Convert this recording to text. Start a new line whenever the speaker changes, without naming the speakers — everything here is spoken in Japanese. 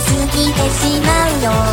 過ぎてしまうよ